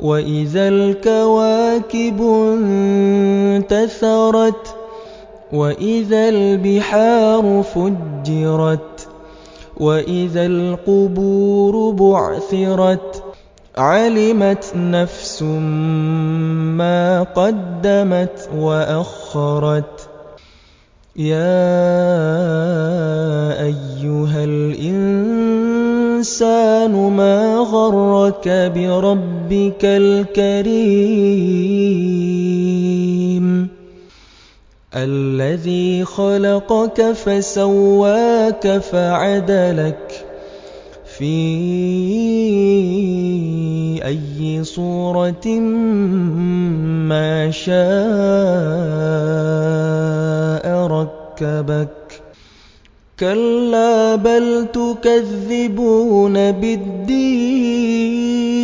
وإذا الكواكب انتثرت وإذا البحار فجرت وإذا القبور بعثرت علمت نفس ما قدمت وأخرت. يا أيها الإنسان ما غرك بربك الكريم الذي خلقك فسواك فعدلك في أي صورة ما شاء ركبك كلا بل تكذبون بالدين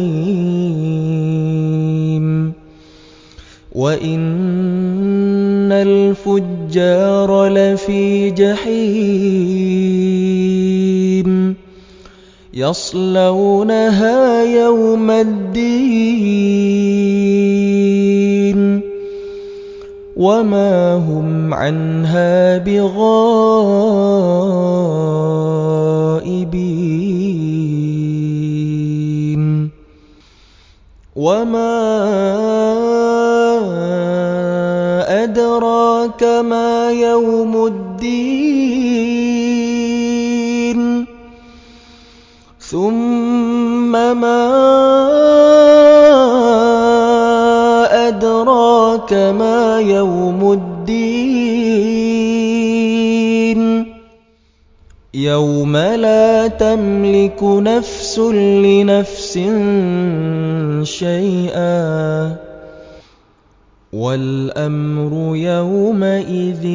وإن الفجار لفي جحيم يصلونها يوم الدين وما هم عنها بغائبين وما أدراك ما يوم الدين. ثم ما أدراك ما يوم الدين. يوم لا تملك نفس لنفس شيئا. والأمر يومئذ